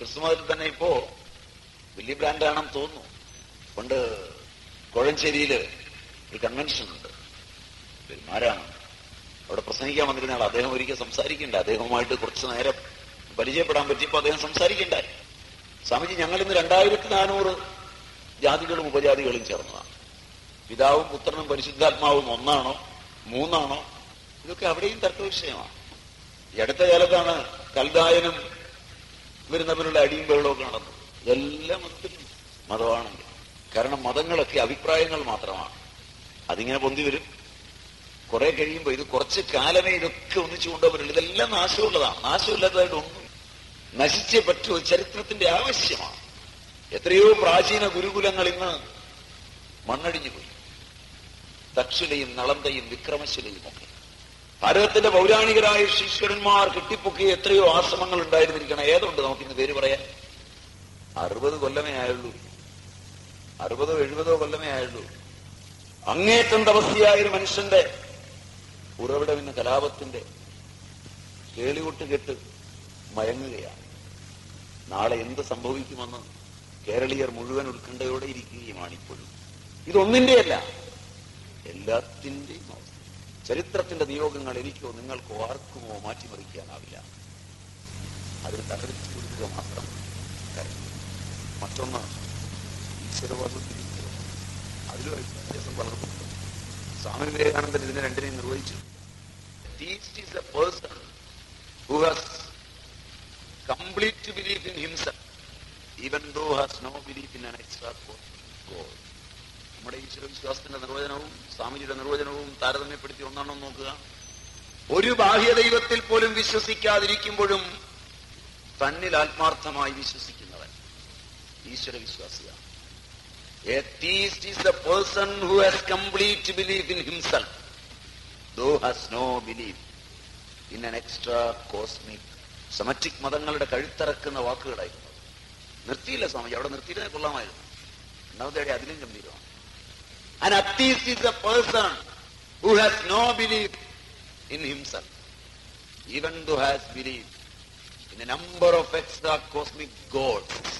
ക്രിസ്തുമതത്തിൽ തന്നെ ഇപ്പോ വലിയ ബ്രാൻഡാണെന്ന് തോന്നുന്നു. പണ്ട് കോഴഞ്ചേരിയിൽ ഒരു കൺവെൻഷൻ ഉണ്ട്. പെരുമാരാണ്. അവിടെ പ്രസംഗിക്കാൻ വന്നിരുന്ന ആൾ അദ്ദേഹം ഒരിക്കൽ സംസാരിക്കണ്ട. അദ്ദേഹവുമായിട്ട് കുറച്ചു നേരം പരിചയപ്പെടാൻ പറ്റിയപ്പോൾ അദ്ദേഹം സംസാരിക്കണ്ടായി. സ്വാമിജി ഞങ്ങൾ ഇന്ന് രണ്ടായിരത്തി നാനൂറ് ജാതികളും ഉപജാതികളും ചേർന്നതാണ്. പിതാവും പുത്രനും പരിശുദ്ധാത്മാവും ഒന്നാണോ മൂന്നാണോ ഇതൊക്കെ അവിടെയും തർക്ക വിഷയമാണ് ഈ അടുത്ത കാലത്താണ് കൽദായനും ഇവരും തമ്മിലുള്ള അടിയും ബഹളവും നടന്നു ഇതെല്ലാം മതത്തിൽ മതമാണെങ്കിൽ. കാരണം മതങ്ങളൊക്കെ അഭിപ്രായങ്ങൾ മാത്രമാണ്. അതിങ്ങനെ പൊന്തി വരും. കുറെ കഴിയുമ്പോൾ ഇത് കുറച്ച് കാലമേ ഇതൊക്കെ ഒന്നിച്ചു കൊണ്ടുവരുള്ളൂ ഇതെല്ലാം നാശമുള്ളതാണ്. നാശമില്ലാത്തതായിട്ട് ഒന്നും നശിച്ചേ പറ്റൂ. ചരിത്രത്തിന്റെ ആവശ്യമാണ്. എത്രയോ പ്രാചീന ഗുരുകുലങ്ങൾ ഇന്ന് മണ്ണടിഞ്ഞു പോയി. തക്ഷുലയും നളന്തയും വിക്രമശിലയും ഒക്കെ ഭാരതത്തിന്റെ പൗരാണികരായ ശീശ്വരന്മാർ കെട്ടിപ്പൊക്കിയ എത്രയോ ആശ്രമങ്ങൾ ഉണ്ടായിരുന്നിരിക്കണം. ഏതുണ്ട് നമുക്കിന്ന് പേര് പറയാൻ? അറുപത് കൊല്ലമേ ആയുള്ളൂ. അറുപതോ എഴുപതോ കൊല്ലമേ ആയുള്ളൂ. അങ്ങേറ്റം തപസ്യായ ഒരു മനുഷ്യന്റെ ഉറവിടമെന്ന കലാപത്തിന്റെ കേളികൊട്ട് കെട്ട് മയങ്ങുകയാണ്. നാളെ എന്ത് സംഭവിക്കുമെന്ന് കേരളീയർ മുഴുവൻ ഉത്കണ്ഠയോടെ ഇരിക്കുകയുമാണ് ഇപ്പോഴും. ഇതൊന്നിന്റെയല്ല എല്ലാത്തിന്റെയും അവസ്ഥ. ചരിത്രത്തിന്റെ നിയോഗങ്ങൾ എനിക്കോ നിങ്ങൾക്കോ ആർക്കുമോ മാറ്റിമറിക്കാനാവില്ല. അതിൽ തകർത്തിക്കൊടുക്കുക കൊടുക്കുക മാത്രം കാര്യം മറ്റൊന്ന് ഈശ്വരവാദത്തിരിക്കുക അതിലും വ്യത്യാസം വളർന്നു സ്വാമി വിവേകാനന്ദൻ ഇതിനെ രണ്ടിനെയും നിർവഹിച്ചു. Theist is a person who has complete belief in himself, even though has no belief in an extra God. നമ്മുടെ ഈശ്വര വിശ്വാസത്തിന്റെ നിർവചനവും സ്വാമിജിയുടെ നിർവചനവും താരതമ്യപ്പെടുത്തി ഒന്നാണോ നോക്കുക. ഒരു ബാഹ്യ ദൈവത്തിൽ പോലും വിശ്വസിക്കാതിരിക്കുമ്പോഴും തന്നിൽ ആത്മാർത്ഥമായി വിശ്വസിക്കുന്നവൻ ഈശ്വര വിശ്വാസിയാണ്. സമറ്റിക് മതങ്ങളുടെ കഴുത്തിറക്കുന്ന വാക്കുകളായിരുന്നു. നിർത്തിയില്ല സ്വാമി അവിടെ നിർത്തിയിരുന്നേ കൊള്ളാമായിരുന്നു. രണ്ടാമത്തെ അതിലും ഗംഭീരമാണ്. An atheist is a person who has no belief in himself, even though has belief in a number of extra cosmic gods.